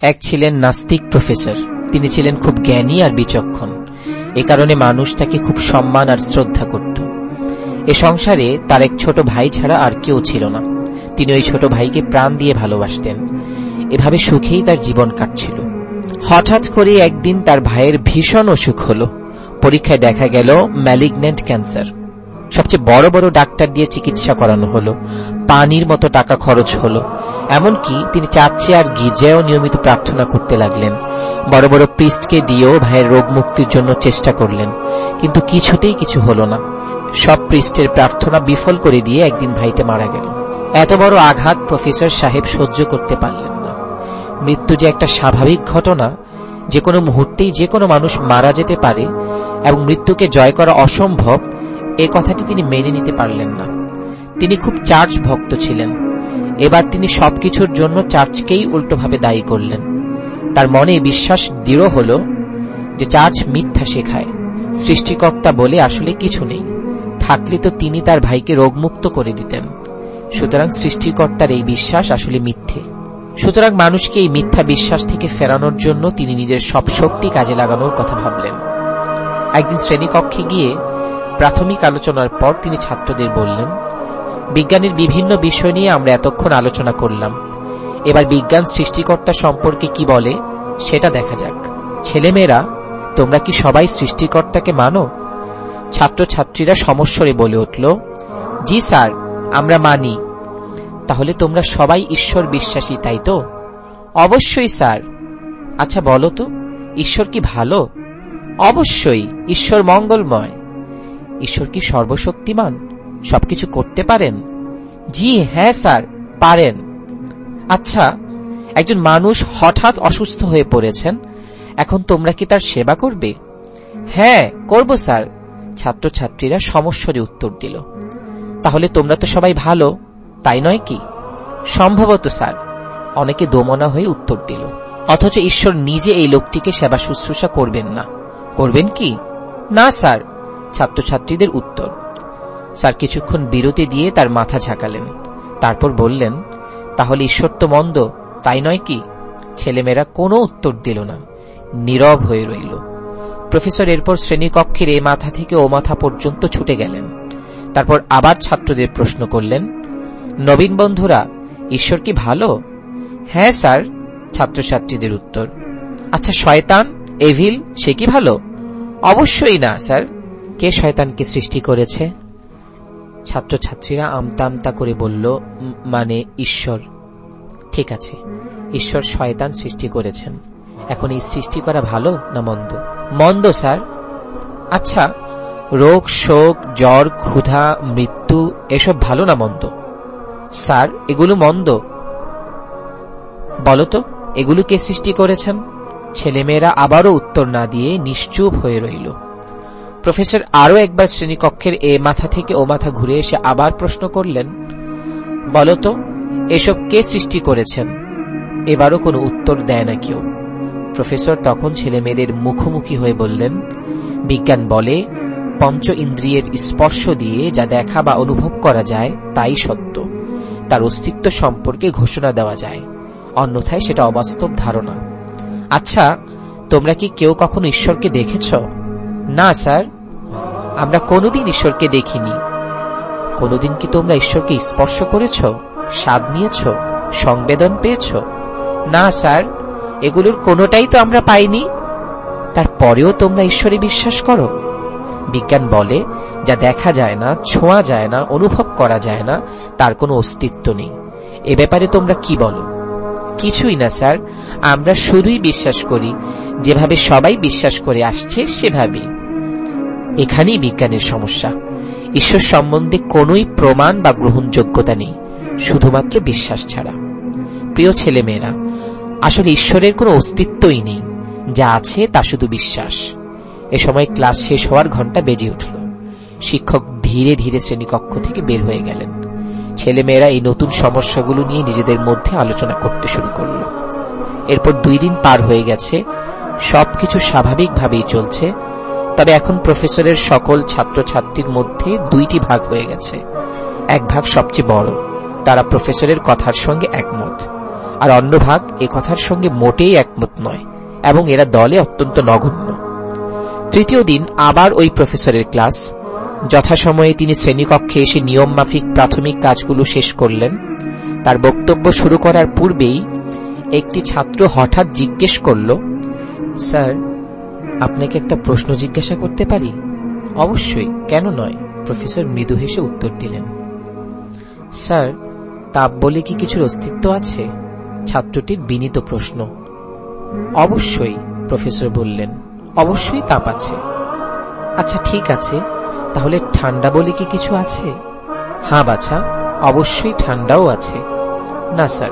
এক ছিলেন নাস্তিক প্রফেসর। তিনি ছিলেন খুব জ্ঞানী আর বিচক্ষণ। এ কারণে মানুষ তাকে খুব সম্মান আর শ্রদ্ধা করত। এ সংসারে তার এক ছোট ভাই ছাড়া আর কেউ ছিল না। তিনি ওই ছোট ভাইকে প্রাণ দিয়ে ভালোবাসতেন। এভাবে সুখেই তার জীবন কাটছিল। হঠাৎ করে একদিন তার ভাইয়ের ভীষণ অসুখ হল। পরীক্ষায় দেখা গেল ম্যালিগন্যান্ট ক্যান্সার। সবচেয়ে বড় বড় ডাক্তার দিয়ে চিকিৎসা করানো হলো। পানির মতো টাকা খরচ হলো। এমনকি তিনি চার্চে আর গির্জায়ও নিয়মিত প্রার্থনা করতে লাগলেন। বড় বড় প্রিস্টকে দিয়েও ভাইয়ের রোগ মুক্তির জন্য চেষ্টা করলেন, কিন্তু কিছুতেই কিছু হলো না। সব প্রিস্টের প্রার্থনা বিফল করে দিয়ে একদিন ভাইটা মারা গেল। এত বড় আঘাত প্রফেসর সাহেব সহ্য করতে পারলেন না। মৃত্যু যে একটা স্বাভাবিক ঘটনা, যে কোনো মুহূর্তেই যে কোনো মানুষ মারা যেতে পারে এবং মৃত্যুকে জয় করা অসম্ভব, এ কথাটি তিনি মেনে নিতে পারলেন না। তিনি খুব চার্চ ভক্ত ছিলেন। এবার তিনি সবকিছুর জন্য চার্চকেই উল্টোভাবে দায়ী করলেন। তার মনে বিশ্বাস দৃঢ় হল যে চার্চ মিথ্যা শেখায়। সৃষ্টিকর্তা বলে আসলে কিছু নেই। থাকলে তো তিনি তার ভাইকে রোগমুক্ত করে দিতেন। সুতরাং সৃষ্টিকর্তার এই বিশ্বাস আসলে মিথ্যে। সুতরাং মানুষকে এই মিথ্যা বিশ্বাস থেকে ফেরানোর জন্য তিনি নিজের সব শক্তি কাজে লাগানোর কথা ভাবলেন। একদিন শ্রেণীকক্ষে গিয়ে প্রাথমিক আলোচনার পর তিনি ছাত্রদের বললেন বিজ্ঞানের বিভিন্ন বিষয় নিয়ে আমরা এতক্ষণ আলোচনা করলাম। এবার বিজ্ঞান সৃষ্টিকর্তা সম্পর্কে কি বলে, সেটা দেখা যাক। ছেলেমেয়েরা, তোমরা কি সবাই সৃষ্টিকর্তাকে মানো? ছাত্রছাত্রীরা সমস্যরে বলে উঠল, জি স্যার, আমরা মানি। তাহলে তোমরা সবাই ঈশ্বর বিশ্বাসী, তাই তো? অবশ্যই স্যার। আচ্ছা বলো তো, ঈশ্বর কি ভালো? অবশ্যই, ঈশ্বর মঙ্গলময়। ঈশ্বর কি সর্বশক্তিমান? সবকিছু করতে পারেন? জি হ্যাঁ স্যার, পারেন। আচ্ছা একজন মানুষ হঠাৎ অসুস্থ হয়ে পড়েছেন, এখন তোমরা কি তার সেবা করবে? হ্যাঁ করব, স্যার। ছাত্রছাত্রীরা সমস্যরে উত্তর দিল। তাহলে তোমরা তো সবাই ভালো, তাই নয় কি? সম্ভবত, স্যার। অনেকে দোমনা হয়ে উত্তর দিল। অথচ ঈশ্বর নিজে এই লোকটিকে সেবা শুশ্রূষা করবেন না। করবেন কি? না, স্যার। ছাত্রছাত্রীদের উত্তর। স্যার কিছুক্ষণ বিরতি দিয়ে তার মাথা ঝাঁকালেন। তারপর বললেন, তাহলে ঈশ্বর তো মন্দ, তাই নয় কি? ছেলেমেয়েরা কোনো উত্তর দিল না, নীরব হয়ে রইল। প্রফেসর এরপর শ্রেণীকক্ষের এ মাথা থেকে ও মাথা পর্যন্ত ছুটে গেলেন। তারপর আবার ছাত্রদের প্রশ্ন করলেন, নবীন বন্ধুরা, ঈশ্বর কি ভালো? হ্যাঁ স্যার, ছাত্রছাত্রীদের উত্তর। আচ্ছা শয়তান, এভিল, সে কি ভালো? অবশ্যই না, স্যার। কে শয়তানকে সৃষ্টি করেছে? ছাত্রছাত্রীরা আমতা আমতা করে বলল মানে ঈশ্বর। ঠিক আছে, ঈশ্বর শয়তান সৃষ্টি করেছেন। এখন এই সৃষ্টি করা ভালো না মন্দ? মন্দ, স্যার। আচ্ছা রোগ, শোক, জ্বর, ক্ষুধা, মৃত্যু, এসব ভালো না মন্দ? স্যার, এগুলো মন্দ। বলতো এগুলো কে সৃষ্টি করেছেন? ছেলেমেয়েরা আবারও উত্তর না দিয়ে নিশ্চুপ হয়ে রইল। প্রফেসর আরও একবার শ্রেণীকক্ষের এ মাথা থেকে ও মাথা ঘুরে এসে আবার প্রশ্ন করলেন বলতো এসব কে সৃষ্টি করেছেন? এবারও কোনো উত্তর দেয় না কেউ। প্রফেসর তখন ছেলেমেয়েদের মুখোমুখি হয়ে বললেন, বিজ্ঞান বলে পঞ্চ ইন্দ্রিয়ের স্পর্শ দিয়ে যা দেখা বা অনুভব করা যায় তাই সত্য। তার অস্তিত্ব সম্পর্কে ঘোষণা দেওয়া যায়। অন্যথায় সেটা অবাস্তব ধারণা। আচ্ছা তোমরা কি কেউ কখনো ঈশ্বরকে দেখেছ? না, স্যার। আমরা কোনোদিন ঈশ্বরকে দেখিনি। কোনোদিন কি তোমরা ঈশ্বরকে স্পর্শ করেছ, স্বাদ নিয়েছ, সংবেদন পেয়েছ? না, স্যার, এগুলোর কোনোটাই তো আমরা পাইনি। তারপরেও তোমরা ঈশ্বরে বিশ্বাস করো। বিজ্ঞান বলে, যা দেখা যায় না, ছোঁয়া যায় না, অনুভব করা যায় না, তার কোনো অস্তিত্ব নেই। এ ব্যাপারে তোমরা কি বলো? কিছুই না, স্যার, আমরা শুধুই বিশ্বাস করি। যেভাবে সবাই বিশ্বাস করে আসছে, সেভাবেই। এখানেই বিজ্ঞানের সমস্যা। ঈশ্বর সম্বন্ধে কোনোই প্রমাণ বা গ্রহণযোগ্যতা নেই, শুধুমাত্র বিশ্বাস ছাড়া। প্রিয় ছেলেমেয়েরা, আসলে ঈশ্বরের কোনো অস্তিত্বই নেই, যা আছে তা শুধু বিশ্বাস। এ সময় ক্লাস শেষ হওয়ার ঘণ্টা বেজে উঠল। শিক্ষক ধীরে ধীরে শ্রেণীকক্ষ থেকে বের হয়ে গেলেন। ছেলেমেয়েরা এই নতুন সমস্যাগুলো নিয়ে নিজেদের মধ্যে আলোচনা করতে শুরু করল। এরপর দুই দিন পার হয়ে গেছে, সবকিছু স্বাভাবিকভাবেই চলছে তবে এখন প্রফেসরের সকল ছাত্রছাত্রীর মধ্যে দুইটি ভাগ হয়ে গেছে। এক ভাগ সবচেয়ে বড়, তারা প্রফেসরের কথার সঙ্গে একমত। আর অন্য ভাগ এ কথার সঙ্গে মোটেই একমত নয়, এবং এরা দলে অত্যন্ত নগণ্য। তৃতীয় দিন আবার ওই প্রফেসরের ক্লাস। যথাসময়ে তিনি শ্রেণীকক্ষে এসে নিয়ম মাফিক প্রাথমিক কাজগুলো শেষ করলেন। তার বক্তব্য শুরু করার পূর্বেই একটি ছাত্র হঠাৎ জিজ্ঞেস করল, স্যার আপনাকে একটা প্রশ্ন জিজ্ঞাসা করতে পারি? অবশ্যই, কেন নয়? প্রফেসর মৃদু হেসে উত্তর দিলেন। স্যার তাপ বলে কি কিছুর অস্তিত্ব আছে? ছাত্রটির বিনীত প্রশ্ন। অবশ্যই, প্রফেসর বললেন। অবশ্যই তাপ আছে। আচ্ছা ঠিক আছে। তাহলে ঠান্ডা বলে কি কিছু আছে? হ্যাঁ বাছা, অবশ্যই ঠান্ডাও আছে। না, স্যার,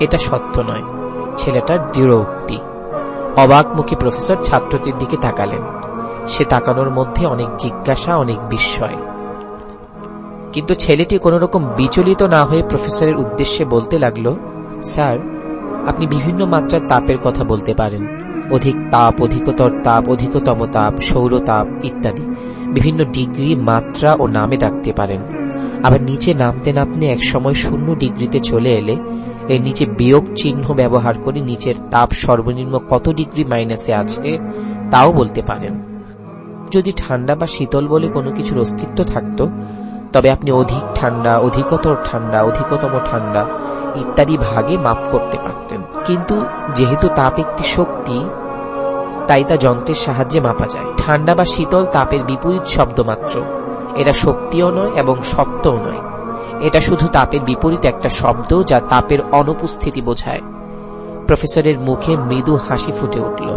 এটা সত্য নয়। ছেলেটার দৃঢ় উক্তি। অবাক মুখী প্রফেসর ছাত্রটির দিকে তাকালেন। সে তাকানোর মধ্যে অনেক জিজ্ঞাসা, অনেক বিস্ময়। কিন্তু ছেলেটি কোন রকম বিচলিত না হয়ে প্রফেসরের উদ্দেশ্যে বলতে লাগল, স্যার, আপনি বিভিন্ন মাত্রার তাপের কথা বলতে পারেন। অধিক তাপ, অধিকতর তাপ, অধিকতম তাপ, সৌর তাপ, ইত্যাদি। বিভিন্ন ডিগ্রি, মাত্রা ও নামে ডাকতে পারেন। আবার নিচে নামতে নামতে একসময় শূন্য ডিগ্রিতে চলে এলে এর নিচে বিয়োগ চিহ্ন ব্যবহার করে নিচের তাপ সর্বনিম্ন কত ডিগ্রি মাইনাসে আছে তাও বলতে পারেন। যদি ঠান্ডা বা শীতল বলে কোনো কিছুর অস্তিত্ব থাকত, তবে আপনি অধিক ঠান্ডা, অধিকতর ঠান্ডা, অধিকতম ঠান্ডা ইত্যাদি ভাগে মাপ করতে পারতেন। কিন্তু যেহেতু তাপ একটি শক্তি, তাই তা যন্ত্রের সাহায্যে মাপা যায়। ঠান্ডা বা শীতল তাপের বিপরীত শব্দ মাত্র এটা শক্তিও নয় এবং শক্তও নয়। এটা শুধু তাপের বিপরীত একটা শব্দ যা তাপের অনুপস্থিতি বোঝায়। প্রফেসরের মুখে মৃদু হাসি ফুটে উঠল।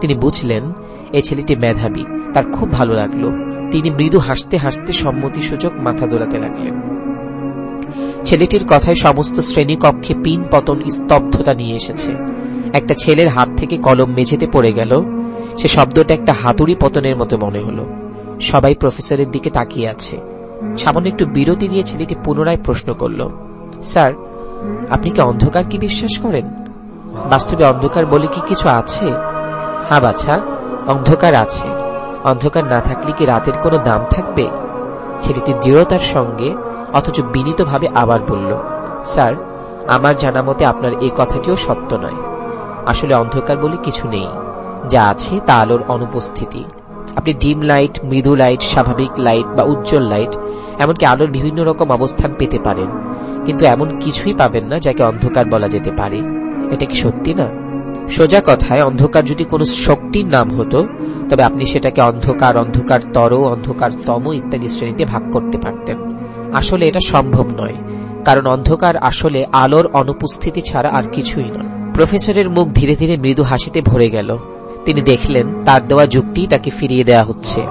তিনি বুঝলেন, এই ছেলেটি মেধাবী, তার খুব ভালো লাগল। তিনি মৃদু হাসতে হাসতে সম্মতিসূচক মাথা দোলাতে লাগলেন। ছেলেটির কথায় সমস্ত শ্রেণীকক্ষে পিন পতন স্তব্ধতা নিয়ে এসেছে। একটা ছেলের হাত থেকে কলম মেঝেতে পড়ে গেল। সে শব্দটা একটা হাতুড়ি পতনের মতো মনে হলো। সবাই প্রফেসরের দিকে তাকিয়ে আছে। সামান্য একটু বিরতি দিয়ে ছেলেটি পুনরায় প্রশ্ন করল, স্যার, আপনি কি অন্ধকার কি বিশ্বাস করেন? বাস্তবে অন্ধকার বলে কি কিছু আছে? হ্যাঁ বাছা, অন্ধকার আছে। অন্ধকার না থাকলে কি রাতের কোনো দাম থাকবে? ছেলেটি দৃঢ়তার সঙ্গে, অথচ বিনীতভাবে আবার বলল, স্যার, আমার জানা মতে আপনার এই কথাটিও সত্য নয়। আসলে অন্ধকার বলে কিছু নেই। যা আছে তা আলোর অনুপস্থিতি। আপনি ডিম লাইট, মৃদু লাইট, স্বাভাবিক লাইট বা উজ্জ্বল লাইট এমনকি আলোর বিভিন্ন রকম অবস্থান পেতে পারেন। কিন্তু এমন কিছুই পাবেন না যাকে অন্ধকার বলা যেতে পারে। এটা কি সত্যি না? সোজা কথায়, অন্ধকার যদি কোনো শক্তির নাম হতো, তবে আপনি সেটাকে অন্ধকার অন্ধকার তর, অন্ধকার তম ইত্যাদি শ্রেণীতে ভাগ করতে পারতেন। আসলে এটা সম্ভব নয়, কারণ অন্ধকার আসলে আলোর অনুপস্থিতি ছাড়া আর কিছুই নয়। প্রফেসরের মুখ ধীরে ধীরে মৃদু হাসিতে ভরে গেল। তিনি দেখলেন, তার দেওয়া যুক্তি তাকে ফিরিয়ে দেওয়া হচ্ছে।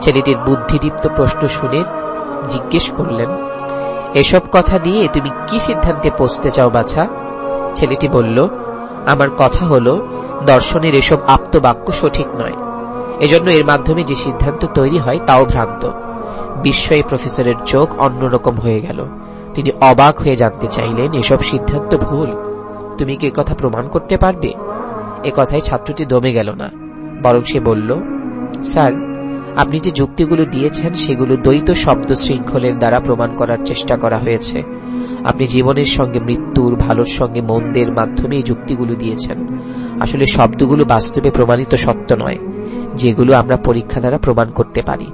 ছেলেটির বুদ্ধিদীপ্ত প্রশ্ন শুনে জিজ্ঞেস করলেন, এসব কথা দিয়ে তুমি কি সিদ্ধান্তে পৌঁছতে চাও বাছা? ছেলেটি বলল, আমার কথা হল, দর্শনের এসব আপ্ত বাক্য সঠিক নয়। এজন্য এর মাধ্যমে যে সিদ্ধান্ত তৈরি হয় তাও ভ্রান্ত। বিস্ময়ী প্রফেসরের চোখ অন্যরকম হয়ে গেল। তিনি অবাক হয়ে জানতে চাইলেন, এসব সিদ্ধান্ত ভুল। তুমি কি কথা প্রমাণ করতে পারবে? এ কথায় ছাত্রটি দমে গেল না, বরং সে বলল, স্যার আপনি যে যুক্তিগুলো দিয়েছেন, সেগুলো দ্বৈত শব্দ শৃঙ্খলের দ্বারা প্রমাণ করার চেষ্টা করা হয়েছে। আপনি জীবনের সঙ্গে মৃত্যুর, ভালোর সঙ্গে মন্দের মাধ্যমে এই যুক্তিগুলো দিয়েছেন। আসলে শব্দগুলো বাস্তবে প্রমাণিত সত্য নয়, যেগুলো আমরা পরীক্ষা দ্বারা প্রমাণ করতে পারি।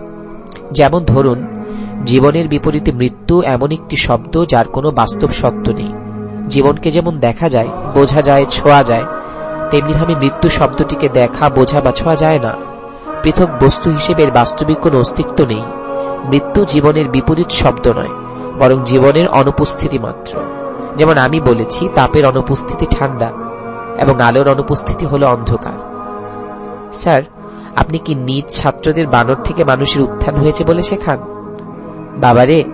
যেমন ধরুন, জীবনের বিপরীতে মৃত্যু এমন একটি শব্দ যার কোনো বাস্তব সত্য নেই। জীবনকে যেমন দেখা যায়, বোঝা যায়, ছোঁয়া যায় তেমনিভাবে মৃত্যু শব্দটিকে দেখা, বোঝা বা ছোঁয়া যায় না। পৃথক বস্তু হিসেবে বাস্তবিক কোনো অস্তিত্ব নেই। মৃত্যু জীবনের বিপরীত শব্দ নয়, বরং জীবনের অনুপস্থিতি মাত্র। যেমন আমি বলেছি, তাপের অনুপস্থিতি ঠান্ডা এবং আলোর অনুপস্থিতি হল অন্ধকার। স্যার, আপনি কি নিজ ছাত্রদের বানর থেকে মানুষের উত্থান হয়েছে বলে শেখান? বাবারে,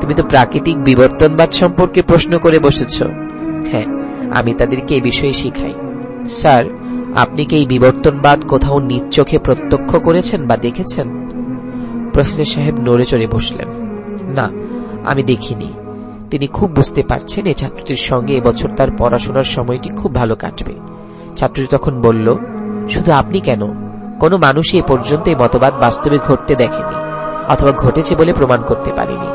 তুমি তো প্রাকৃতিক বিবর্তনবাদ সম্পর্কে প্রশ্ন করে বসেছ। হ্যাঁ আমি তাদেরকে এই বিষয়ে শিখাই। স্যার আপনি কি এই বিবর্তনবাদ কোথাও নিজ চোখে প্রত্যক্ষ করেছেন বা দেখেছেন? প্রফেসর সাহেব নড়ে চড়ে বসলেন। না, আমি দেখিনি। তিনি খুব বুঝতে পারছেন এই ছাত্রটির সঙ্গে এবছর তার পড়াশোনার সময়টি খুব ভালো কাটবে। ছাত্রটি তখন বলল, শুধু আপনি কেন? কোনো মানুষই এ পর্যন্ত এই মতবাদ বাস্তবে ঘটতে দেখেনি, অথবা ঘটেছে বলে প্রমাণ করতে পারেনি।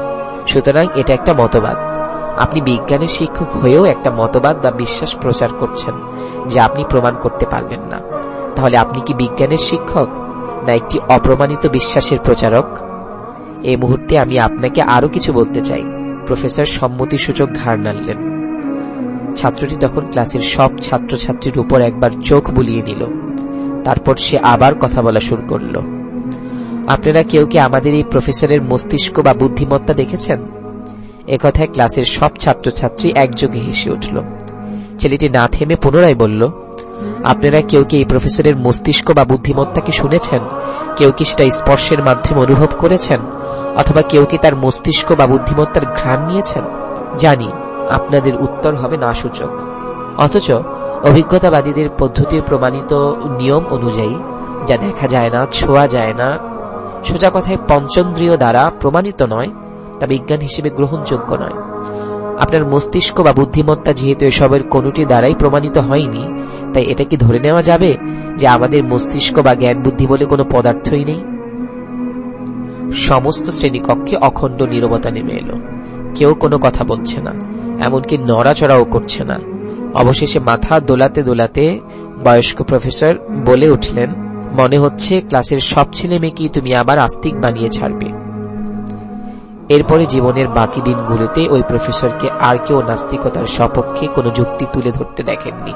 সুতরাং এটা একটা মতবাদ। আপনি বিজ্ঞানের শিক্ষক হয়েও একটা মতবাদ বা বিশ্বাস প্রচার করছেন। যে আপনি প্রমাণ করতে পারবেন না। তাহলে আপনি কি বিজ্ঞানের শিক্ষক, না একটি অপ্রমাণিত বিশ্বাসের প্রচারক? এই মুহূর্তে আমি আপনাকে আরও কিছু বলতে চাই। প্রফেসর সম্মতিসূচক ঘাড় নাড়লেন। ছাত্রটি তখন ক্লাসের সব ছাত্রছাত্রীর উপর একবার চোখ বুলিয়ে নিল। তারপর সে আবার কথা বলা শুরু করল। আপনারা কেউ কি আমাদের এই প্রফেসরের মস্তিষ্ক বা বুদ্ধিমত্তা দেখেছেন? একথায় ক্লাসের সব ছাত্রছাত্রী একযোগে হেসে উঠল। ছেলেটি না থেমে পুনরায় বলল, আপনারা কেউ কি এই প্রফেসরের মস্তিষ্ক বা বুদ্ধিমত্তাকে শুনেছেন? কেউ কি সেটা স্পর্শের মাধ্যমে অনুভব করেছেন? অথবা কেউ কি তার মস্তিষ্ক বা বুদ্ধিমত্তার ঘ্রাণ নিয়েছেন? জানি, আপনাদের উত্তর হবে না সূচক অথচ অভিজ্ঞতাবাদীদের পদ্ধতির প্রমাণিত নিয়ম অনুযায়ী, যা দেখা যায় না, ছোঁয়া যায় না, সোজা কথায় পঞ্চন্দ্রিয় দ্বারা প্রমাণিত নয়, তা বিজ্ঞান হিসেবে গ্রহণযোগ্য নয়। আপনার মস্তিষ্ক বা বুদ্ধিমত্তা যেহেতু এসবের কোনটি দ্বারাই প্রমাণিত হয়নি, তাই এটা কি ধরে নেওয়া যাবে যে আমাদের মস্তিষ্ক বা জ্ঞান বুদ্ধি বলে কোনো পদার্থই নেই? সমস্ত শ্রেণীকক্ষে অখণ্ড নিরবতা নেমে এলো। কেউ কোনো কথা বলছে না, এমনকি নড়াচড়াও করছে না। অবশেষে মাথা দোলাতে দোলাতে বয়স্ক প্রফেসর বলে উঠলেন, মনে হচ্ছে ক্লাসের সব ছেলে মেয়েকেই তুমি আবার আস্তিক বানিয়ে ছাড়বে। এরপরে জীবনের বাকি দিনগুলোতে ওই প্রফেসরকে আর কেউ নাস্তিকতার সপক্ষে কোনো যুক্তি তুলে ধরতে দেখেননি।